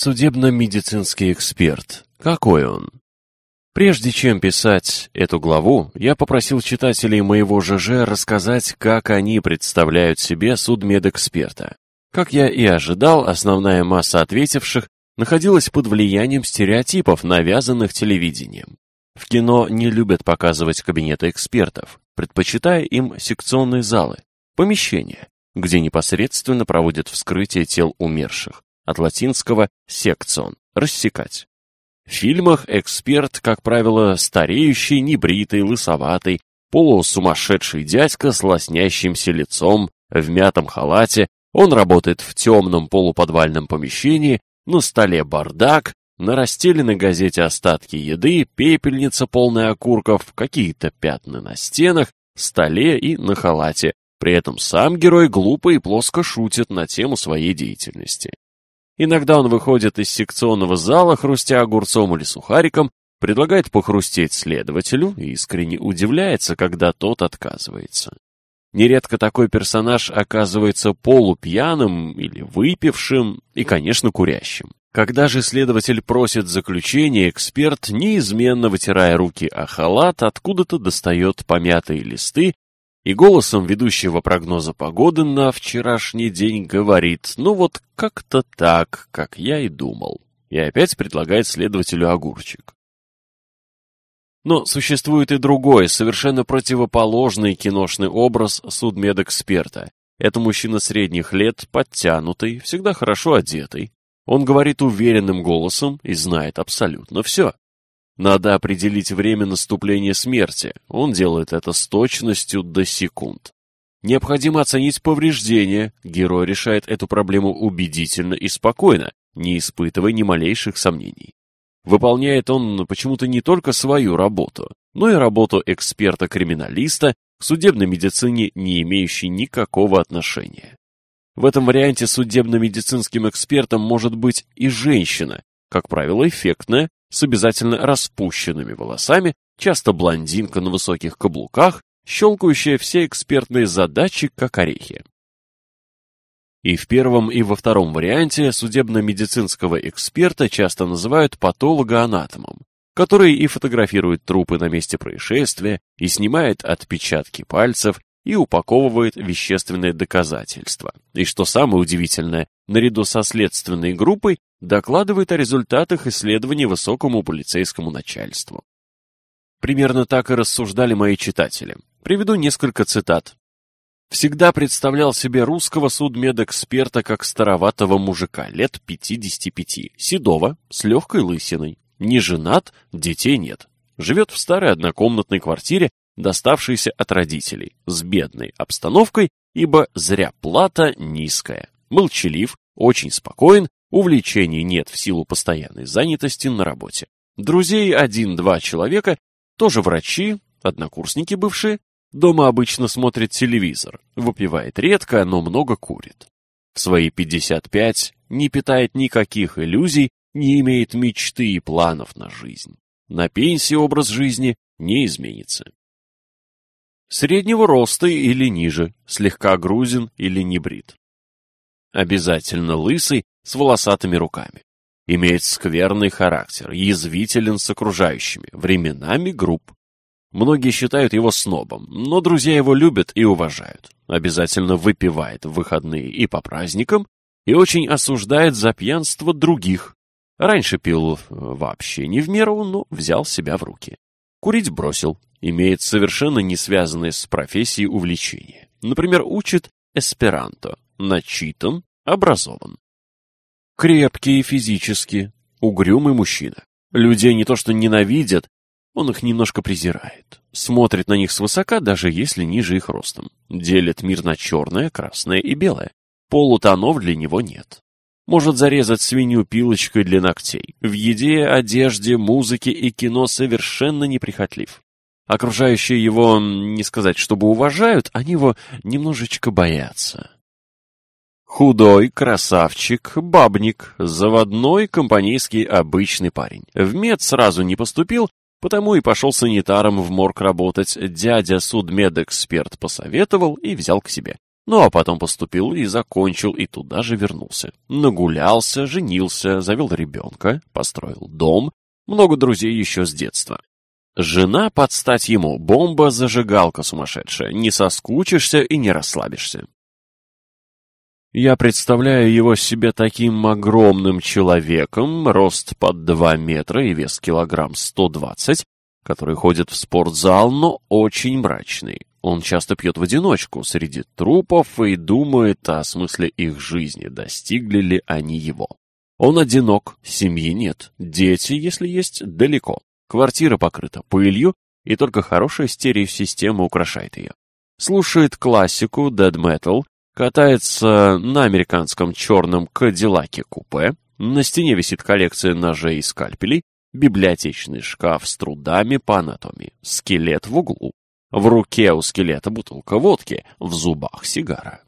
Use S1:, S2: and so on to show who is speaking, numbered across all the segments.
S1: Судебно-медицинский эксперт. Какой он? Прежде чем писать эту главу, я попросил читателей моего ЖЖ рассказать, как они представляют себе судмедэксперта. Как я и ожидал, основная масса ответивших находилась под влиянием стереотипов, навязанных телевидением. В кино не любят показывать кабинеты экспертов, предпочитая им секционные залы, помещения, где непосредственно проводят вскрытие тел умерших от латинского «секцион» — «рассекать». В фильмах эксперт, как правило, стареющий, небритый, лысоватый, полусумасшедший дядька с лоснящимся лицом, в мятом халате, он работает в темном полуподвальном помещении, на столе бардак, на расстеленной газете остатки еды, пепельница полная окурков, какие-то пятна на стенах, столе и на халате. При этом сам герой глупо и плоско шутит на тему своей деятельности. Иногда он выходит из секционного зала, хрустя огурцом или сухариком, предлагает похрустеть следователю и искренне удивляется, когда тот отказывается. Нередко такой персонаж оказывается полупьяным или выпившим и, конечно, курящим. Когда же следователь просит заключение, эксперт, неизменно вытирая руки о халат, откуда-то достает помятые листы и голосом ведущего прогноза погоды на вчерашний день говорит «Ну вот как-то так, как я и думал», и опять предлагает следователю огурчик. Но существует и другой, совершенно противоположный киношный образ судмедэксперта. Это мужчина средних лет, подтянутый, всегда хорошо одетый. Он говорит уверенным голосом и знает абсолютно все. Надо определить время наступления смерти. Он делает это с точностью до секунд. Необходимо оценить повреждения. Герой решает эту проблему убедительно и спокойно, не испытывая ни малейших сомнений. Выполняет он почему-то не только свою работу, но и работу эксперта-криминалиста к судебной медицине, не имеющей никакого отношения. В этом варианте судебно-медицинским экспертом может быть и женщина, как правило, эффектная, с обязательно распущенными волосами, часто блондинка на высоких каблуках, щелкающая все экспертные задачи, как орехи. И в первом и во втором варианте судебно-медицинского эксперта часто называют патологоанатомом, который и фотографирует трупы на месте происшествия, и снимает отпечатки пальцев, и упаковывает вещественные доказательства. И что самое удивительное, наряду со следственной группой докладывает о результатах исследований высокому полицейскому начальству. Примерно так и рассуждали мои читатели. Приведу несколько цитат. Всегда представлял себе русского судмедэксперта как староватого мужика, лет 55, седого, с легкой лысиной. Не женат, детей нет. Живет в старой однокомнатной квартире доставшийся от родителей, с бедной обстановкой, ибо зря плата низкая. Молчалив, очень спокоен, увлечений нет в силу постоянной занятости на работе. Друзей один-два человека, тоже врачи, однокурсники бывшие, дома обычно смотрит телевизор, выпивает редко, но много курит. В свои 55 не питает никаких иллюзий, не имеет мечты и планов на жизнь. На пенсии образ жизни не изменится среднего роста или ниже, слегка грузин или не брит. Обязательно лысый, с волосатыми руками. Имеет скверный характер, язвителен с окружающими, временами груб. Многие считают его снобом, но друзья его любят и уважают. Обязательно выпивает в выходные и по праздникам, и очень осуждает за пьянство других. Раньше пил э, вообще не в меру, но взял себя в руки. Курить бросил, имеет совершенно не связанные с профессией увлечения. Например, учит эсперанто, начитан, образован. Крепкий физически, угрюмый мужчина. Людей не то что ненавидят, он их немножко презирает. Смотрит на них свысока, даже если ниже их ростом. Делит мир на черное, красное и белое. Полутонов для него нет. Может зарезать свинью пилочкой для ногтей. В еде, одежде, музыке и кино совершенно неприхотлив. Окружающие его, не сказать, чтобы уважают, они его немножечко боятся. Худой, красавчик, бабник, заводной, компанейский, обычный парень. В мед сразу не поступил, потому и пошел санитаром в морг работать. Дядя судмедэксперт посоветовал и взял к себе. Ну а потом поступил и закончил, и туда же вернулся. Нагулялся, женился, завел ребенка, построил дом, много друзей еще с детства. Жена под стать ему, бомба-зажигалка сумасшедшая, не соскучишься и не расслабишься. Я представляю его себе таким огромным человеком, рост под 2 метра и вес килограмм 120, который ходит в спортзал, но очень мрачный. Он часто пьет в одиночку среди трупов и думает о смысле их жизни, достигли ли они его. Он одинок, семьи нет, дети, если есть, далеко. Квартира покрыта пылью, и только хорошая стереосистема украшает ее. Слушает классику, dead metal, катается на американском черном кадиллаке-купе, на стене висит коллекция ножей и скальпелей, библиотечный шкаф с трудами по анатомии, скелет в углу. В руке у скелета бутылка водки, в зубах сигара.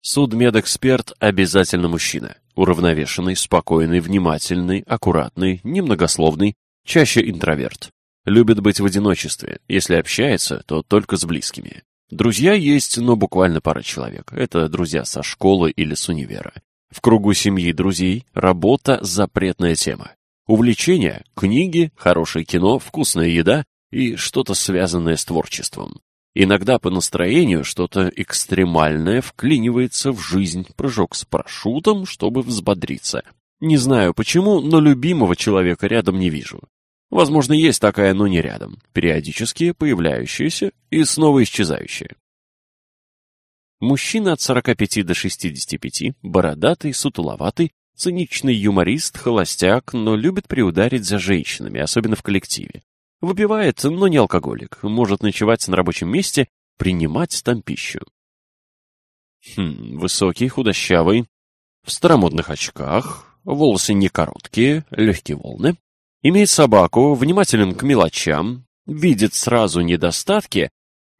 S1: Судмедэксперт обязательно мужчина. Уравновешенный, спокойный, внимательный, аккуратный, немногословный, чаще интроверт. Любит быть в одиночестве, если общается, то только с близкими. Друзья есть, но буквально пара человек. Это друзья со школы или с универа. В кругу семьи и друзей работа – запретная тема. Увлечения – книги, хорошее кино, вкусная еда и что-то связанное с творчеством. Иногда по настроению что-то экстремальное вклинивается в жизнь, прыжок с парашютом, чтобы взбодриться. Не знаю почему, но любимого человека рядом не вижу. Возможно, есть такая, но не рядом. Периодически появляющаяся и снова исчезающая. Мужчина от 45 до 65, бородатый, сутуловатый, циничный юморист, холостяк, но любит приударить за женщинами, особенно в коллективе. Выпивает, но не алкоголик. Может ночевать на рабочем месте, принимать там пищу. Хм, высокий, худощавый, в старомодных очках, волосы не короткие, легкие волны. Имеет собаку, внимателен к мелочам, видит сразу недостатки,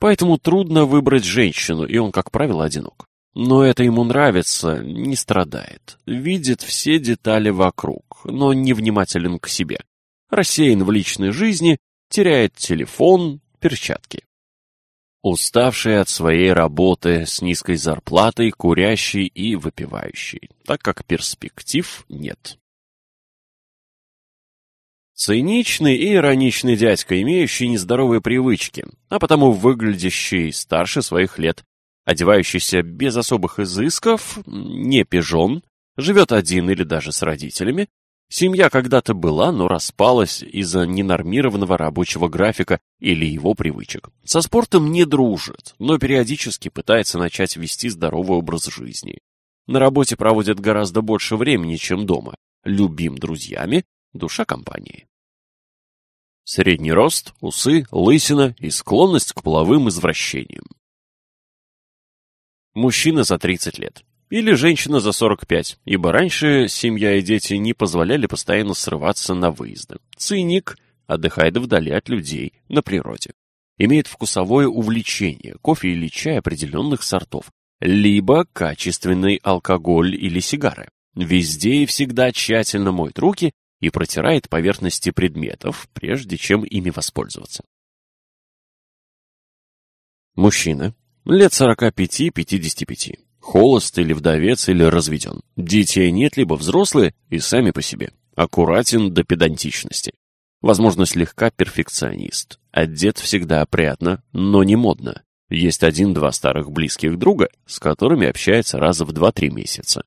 S1: поэтому трудно выбрать женщину, и он, как правило, одинок. Но это ему нравится, не страдает. Видит все детали вокруг, но невнимателен к себе. Рассеян в личной жизни, теряет телефон, перчатки. Уставший от своей работы, с низкой зарплатой, курящий и выпивающий, так как перспектив нет. Циничный и ироничный дядька, имеющий нездоровые привычки, а потому выглядящий старше своих лет, одевающийся без особых изысков, не пижон, живет один или даже с родителями, Семья когда-то была, но распалась из-за ненормированного рабочего графика или его привычек. Со спортом не дружит, но периодически пытается начать вести здоровый образ жизни. На работе проводит гораздо больше времени, чем дома. Любим друзьями, душа компании. Средний рост, усы, лысина и склонность к половым извращениям. Мужчина за 30 лет. Или женщина за 45, ибо раньше семья и дети не позволяли постоянно срываться на выезды. Циник отдыхает вдали от людей, на природе. Имеет вкусовое увлечение, кофе или чай определенных сортов, либо качественный алкоголь или сигары. Везде и всегда тщательно моет руки и протирает поверхности предметов, прежде чем ими воспользоваться. Мужчина, лет 45-55, Холост или вдовец или разведен. Детей нет, либо взрослые и сами по себе. Аккуратен до педантичности. Возможно, слегка перфекционист. Одет всегда опрятно, но не модно. Есть один-два старых близких друга, с которыми общается раза в 2-3 месяца.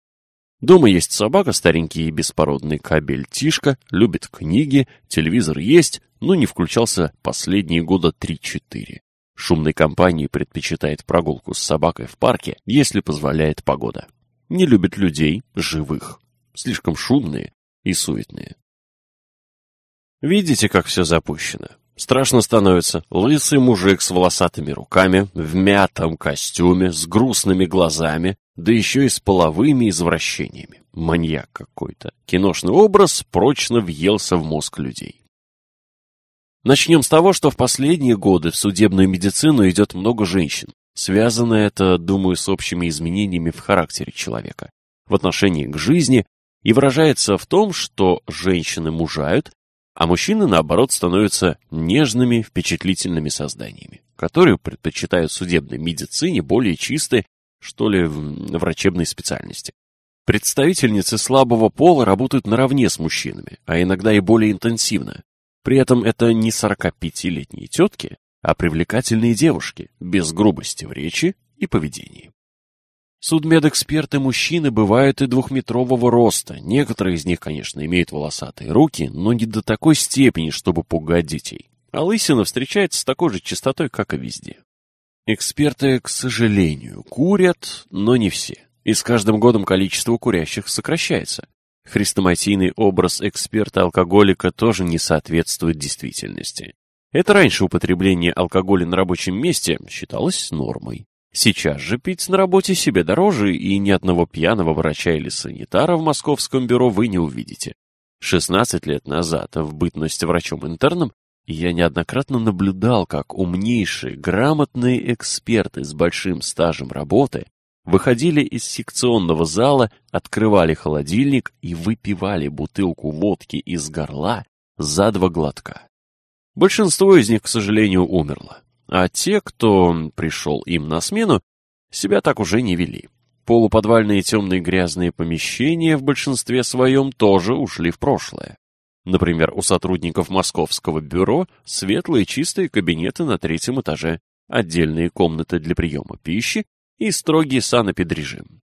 S1: Дома есть собака, старенький и беспородный кабель Тишка, любит книги, телевизор есть, но не включался последние года 3-4. Шумной компании предпочитает прогулку с собакой в парке, если позволяет погода. Не любит людей, живых. Слишком шумные и суетные. Видите, как все запущено? Страшно становится. Лысый мужик с волосатыми руками, в мятом костюме, с грустными глазами, да еще и с половыми извращениями. Маньяк какой-то. Киношный образ прочно въелся в мозг людей. Начнем с того, что в последние годы в судебную медицину идет много женщин. Связано это, думаю, с общими изменениями в характере человека, в отношении к жизни, и выражается в том, что женщины мужают, а мужчины, наоборот, становятся нежными, впечатлительными созданиями, которые предпочитают судебной медицине более чистой, что ли, врачебной специальности. Представительницы слабого пола работают наравне с мужчинами, а иногда и более интенсивно. При этом это не 45-летние тетки, а привлекательные девушки, без грубости в речи и поведении. Судмедэксперты-мужчины бывают и двухметрового роста. Некоторые из них, конечно, имеют волосатые руки, но не до такой степени, чтобы пугать детей. А лысина встречается с такой же частотой, как и везде. Эксперты, к сожалению, курят, но не все. И с каждым годом количество курящих сокращается. Хрестоматийный образ эксперта-алкоголика тоже не соответствует действительности. Это раньше употребление алкоголя на рабочем месте считалось нормой. Сейчас же пить на работе себе дороже, и ни одного пьяного врача или санитара в московском бюро вы не увидите. 16 лет назад, в бытность врачом-интерном, я неоднократно наблюдал, как умнейшие, грамотные эксперты с большим стажем работы выходили из секционного зала, открывали холодильник и выпивали бутылку водки из горла за два глотка. Большинство из них, к сожалению, умерло, а те, кто пришел им на смену, себя так уже не вели. Полуподвальные темные грязные помещения в большинстве своем тоже ушли в прошлое. Например, у сотрудников московского бюро светлые чистые кабинеты на третьем этаже, отдельные комнаты для приема пищи и строгий санэпидрежим.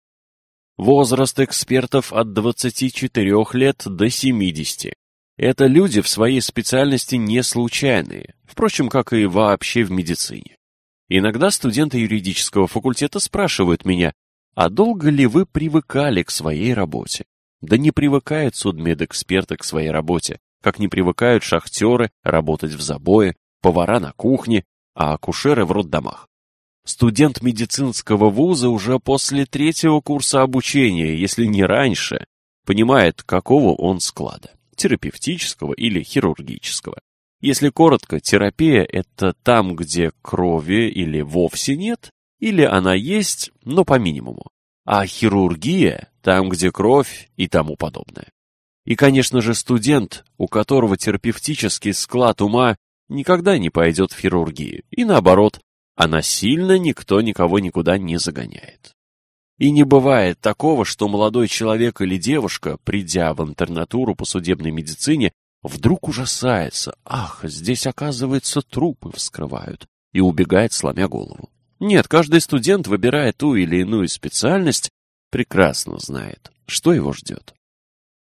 S1: Возраст экспертов от 24 лет до 70. Это люди в своей специальности не случайные, впрочем, как и вообще в медицине. Иногда студенты юридического факультета спрашивают меня, а долго ли вы привыкали к своей работе? Да не привыкают судмедэксперты к своей работе, как не привыкают шахтеры работать в забое, повара на кухне, а акушеры в роддомах. Студент медицинского вуза уже после третьего курса обучения, если не раньше, понимает, какого он склада – терапевтического или хирургического. Если коротко, терапия – это там, где крови или вовсе нет, или она есть, но по минимуму. А хирургия – там, где кровь и тому подобное. И, конечно же, студент, у которого терапевтический склад ума, никогда не пойдет в хирургию, и наоборот, а насильно никто никого никуда не загоняет. И не бывает такого, что молодой человек или девушка, придя в интернатуру по судебной медицине, вдруг ужасается. Ах, здесь, оказывается, трупы вскрывают. И убегает, сломя голову. Нет, каждый студент, выбирая ту или иную специальность, прекрасно знает, что его ждет.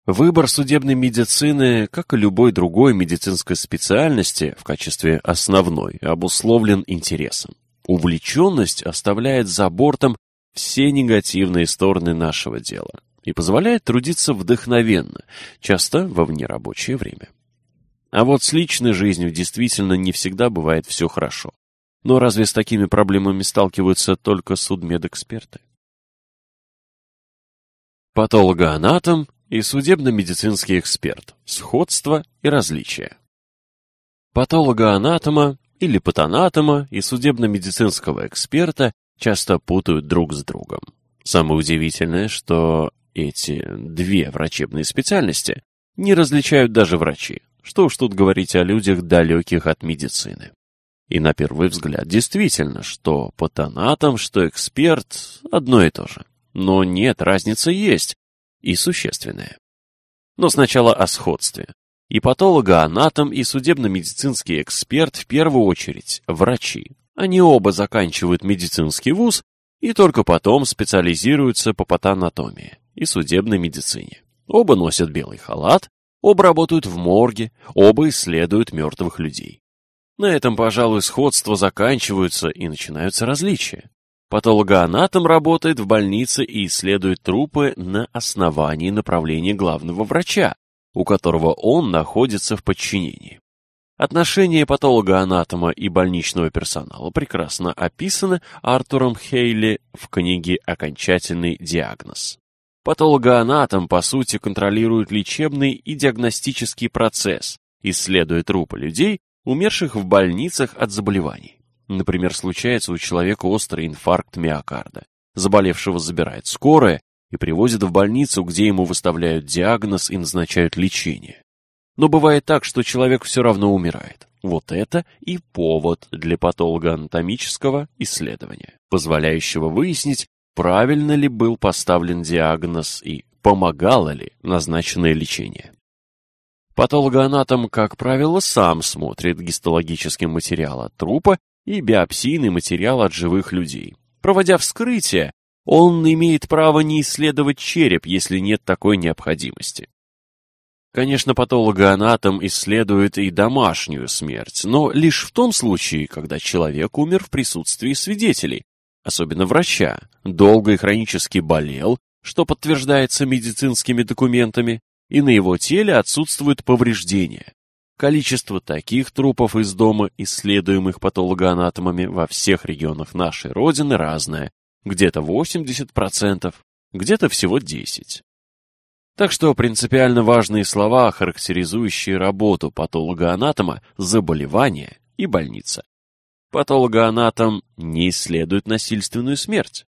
S1: Выбор судебной медицины, как и любой другой медицинской специальности в качестве основной, обусловлен интересом. Увлеченность оставляет за бортом все негативные стороны нашего дела и позволяет трудиться вдохновенно, часто во внерабочее время. А вот с личной жизнью действительно не всегда бывает все хорошо. Но разве с такими проблемами сталкиваются только судмедэксперты? Патологоанатом и судебно-медицинский эксперт. Сходство и различия. Патолога-анатома или патанатома и судебно-медицинского эксперта часто путают друг с другом. Самое удивительное, что эти две врачебные специальности не различают даже врачи. Что уж тут говорить о людях, далеких от медицины. И на первый взгляд действительно, что патанатом, что эксперт – одно и то же. Но нет, разница есть, и существенное. Но сначала о сходстве. И патологоанатом, и судебно-медицинский эксперт в первую очередь врачи. Они оба заканчивают медицинский вуз и только потом специализируются по патанатомии и судебной медицине. Оба носят белый халат, оба работают в морге, оба исследуют мертвых людей. На этом, пожалуй, сходства заканчиваются и начинаются различия. Патологоанатом работает в больнице и исследует трупы на основании направления главного врача, у которого он находится в подчинении. Отношения патологоанатома и больничного персонала прекрасно описаны Артуром Хейли в книге «Окончательный диагноз». Патологоанатом, по сути, контролирует лечебный и диагностический процесс, исследуя трупы людей, умерших в больницах от заболеваний. Например, случается у человека острый инфаркт миокарда. Заболевшего забирает скорая и привозит в больницу, где ему выставляют диагноз и назначают лечение. Но бывает так, что человек все равно умирает. Вот это и повод для патологоанатомического исследования, позволяющего выяснить, правильно ли был поставлен диагноз и помогало ли назначенное лечение. Патологоанатом, как правило, сам смотрит гистологический материал от трупа и биопсийный материал от живых людей. Проводя вскрытие, он имеет право не исследовать череп, если нет такой необходимости. Конечно, патологоанатом исследует и домашнюю смерть, но лишь в том случае, когда человек умер в присутствии свидетелей, особенно врача, долго и хронически болел, что подтверждается медицинскими документами, и на его теле отсутствуют повреждения. Количество таких трупов из дома, исследуемых патологоанатомами во всех регионах нашей Родины, разное. Где-то 80%, где-то всего 10%. Так что принципиально важные слова, характеризующие работу патологоанатома, заболевание и больница. Патологоанатом не исследует насильственную смерть.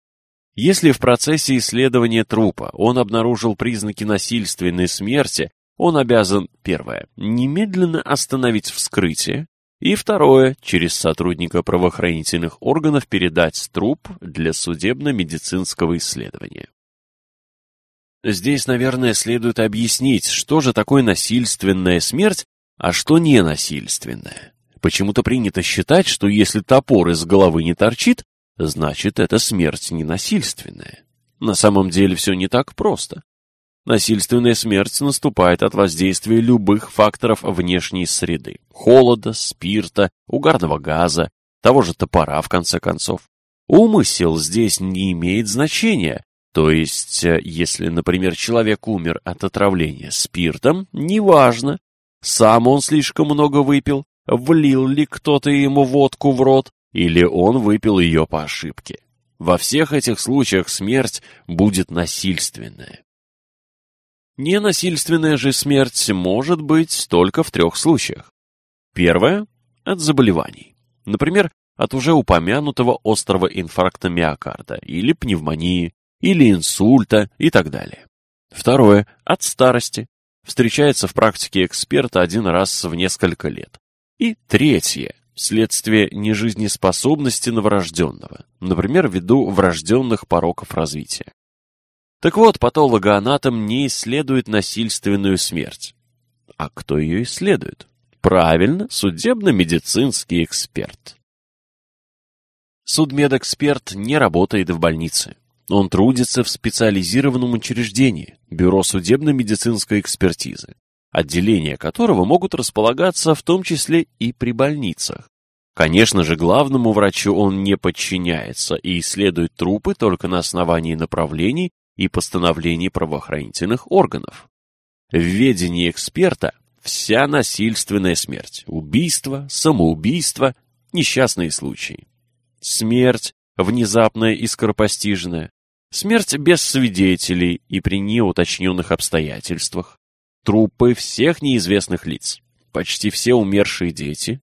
S1: Если в процессе исследования трупа он обнаружил признаки насильственной смерти, он обязан, первое, немедленно остановить вскрытие, и второе, через сотрудника правоохранительных органов передать труп для судебно-медицинского исследования. Здесь, наверное, следует объяснить, что же такое насильственная смерть, а что не насильственная. Почему-то принято считать, что если топор из головы не торчит, значит, это смерть ненасильственная. На самом деле все не так просто. Насильственная смерть наступает от воздействия любых факторов внешней среды. Холода, спирта, угарного газа, того же топора, в конце концов. Умысел здесь не имеет значения. То есть, э, если, например, человек умер от отравления спиртом, неважно, сам он слишком много выпил, влил ли кто-то ему водку в рот, или он выпил ее по ошибке. Во всех этих случаях смерть будет насильственная. Ненасильственная же смерть может быть только в трех случаях. Первое – от заболеваний. Например, от уже упомянутого острого инфаркта миокарда или пневмонии, или инсульта и так далее. Второе – от старости. Встречается в практике эксперта один раз в несколько лет. И третье – вследствие нежизнеспособности новорожденного, например, ввиду врожденных пороков развития. Так вот, патологоанатом не исследует насильственную смерть. А кто ее исследует? Правильно, судебно-медицинский эксперт. Судмедэксперт не работает в больнице. Он трудится в специализированном учреждении, Бюро судебно-медицинской экспертизы, отделения которого могут располагаться в том числе и при больницах. Конечно же, главному врачу он не подчиняется и исследует трупы только на основании направлений, и постановлений правоохранительных органов. В ведении эксперта вся насильственная смерть, убийство, самоубийство, несчастные случаи. Смерть, внезапная и скоропостижная, смерть без свидетелей и при неуточненных обстоятельствах, трупы всех неизвестных лиц, почти все умершие дети,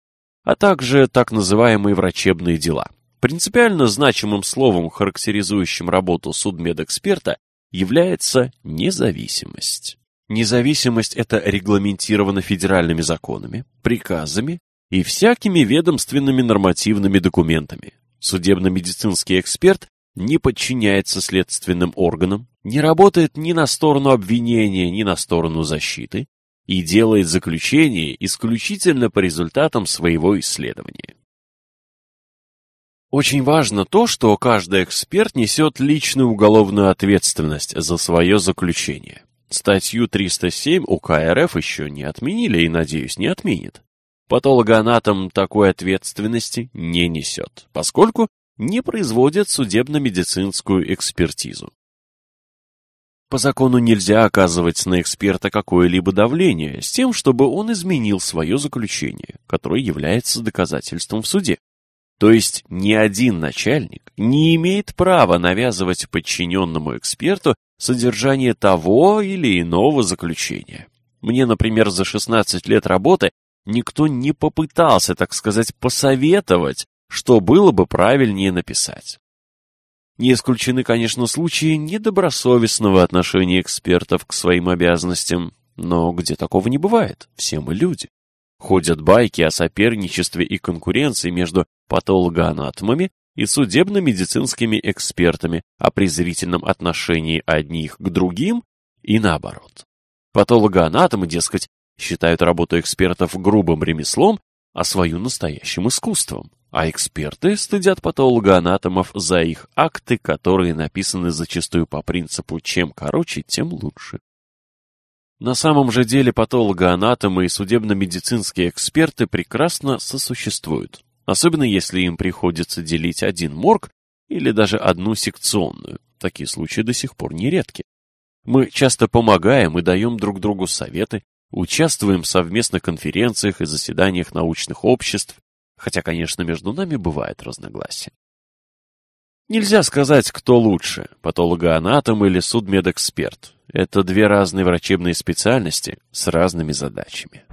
S1: а также так называемые врачебные дела – Принципиально значимым словом, характеризующим работу судмедэксперта, является независимость. Независимость это регламентировано федеральными законами, приказами и всякими ведомственными нормативными документами. Судебно-медицинский эксперт не подчиняется следственным органам, не работает ни на сторону обвинения, ни на сторону защиты и делает заключение исключительно по результатам своего исследования. Очень важно то, что каждый эксперт несет личную уголовную ответственность за свое заключение. Статью 307 УК РФ еще не отменили и, надеюсь, не отменит. Патологоанатом такой ответственности не несет, поскольку не производит судебно-медицинскую экспертизу. По закону нельзя оказывать на эксперта какое-либо давление с тем, чтобы он изменил свое заключение, которое является доказательством в суде. То есть ни один начальник не имеет права навязывать подчиненному эксперту содержание того или иного заключения. Мне, например, за 16 лет работы никто не попытался, так сказать, посоветовать, что было бы правильнее написать. Не исключены, конечно, случаи недобросовестного отношения экспертов к своим обязанностям, но где такого не бывает, все мы люди. Ходят байки о соперничестве и конкуренции между патологоанатомами и судебно-медицинскими экспертами, о презрительном отношении одних к другим и наоборот. Патологоанатомы, дескать, считают работу экспертов грубым ремеслом, а свою настоящим искусством. А эксперты стыдят патологоанатомов за их акты, которые написаны зачастую по принципу «чем короче, тем лучше». На самом же деле патологоанатомы и судебно-медицинские эксперты прекрасно сосуществуют, особенно если им приходится делить один морг или даже одну секционную. Такие случаи до сих пор нередки. Мы часто помогаем и даем друг другу советы, участвуем в совместных конференциях и заседаниях научных обществ, хотя, конечно, между нами бывает разногласие. Нельзя сказать, кто лучше, патологоанатом или судмедэксперт. Это две разные врачебные специальности с разными задачами.